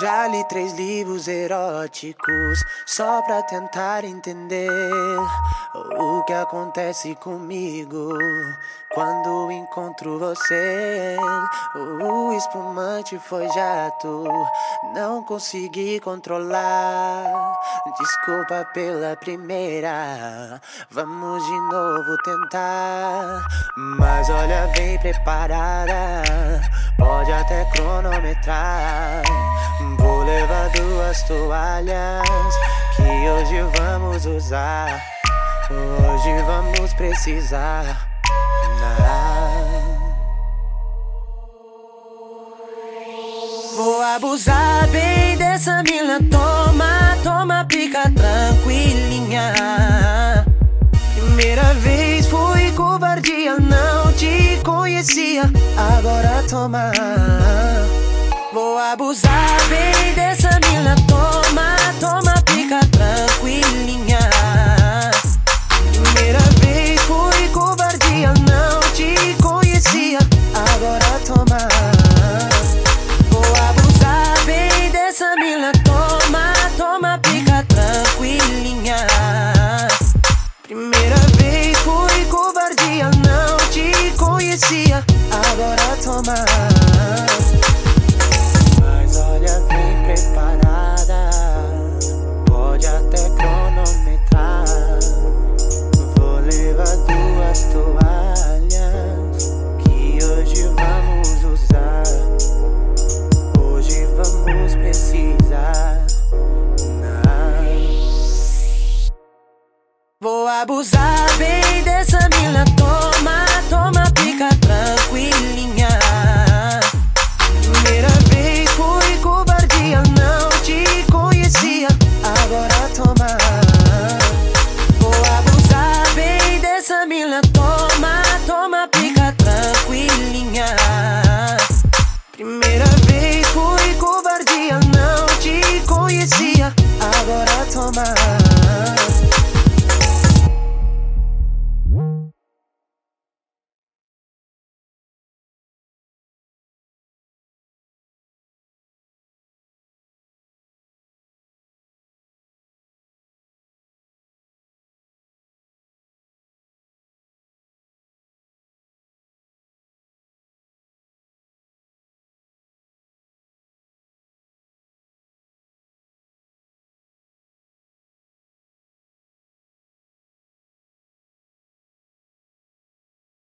Já li três livros eróticos só pra tentar entender o que acontece comigo quando encontro você. O espumante foi jato, não consegui controlar. Desculpa pela primeira, vamos de novo tentar. Mas olha, bem preparada, pode até cronometrar. Vou levar duas toalhas que hoje vamos usar. Hoje vamos precisar. Vou abusar bem dessa mina. Toma, toma, pica tranquilinha. Primeira vez foi covardia, não te conhecia. Agora toma. Vou abusar bem Primeira vez foi covardia, não te conhecia. Agora toma. Mas olha, bem preparada. Pode até cronometrar. Vou abusar bem dessa mina. Toma, toma, fica tranquilinha. Primeira vez foi covardia, não te conhecia. Agora toma. Vou abusar bem dessa mina. Toma, toma, fica tranquilinha. Primeira vez foi covardia, não te conhecia. Agora toma.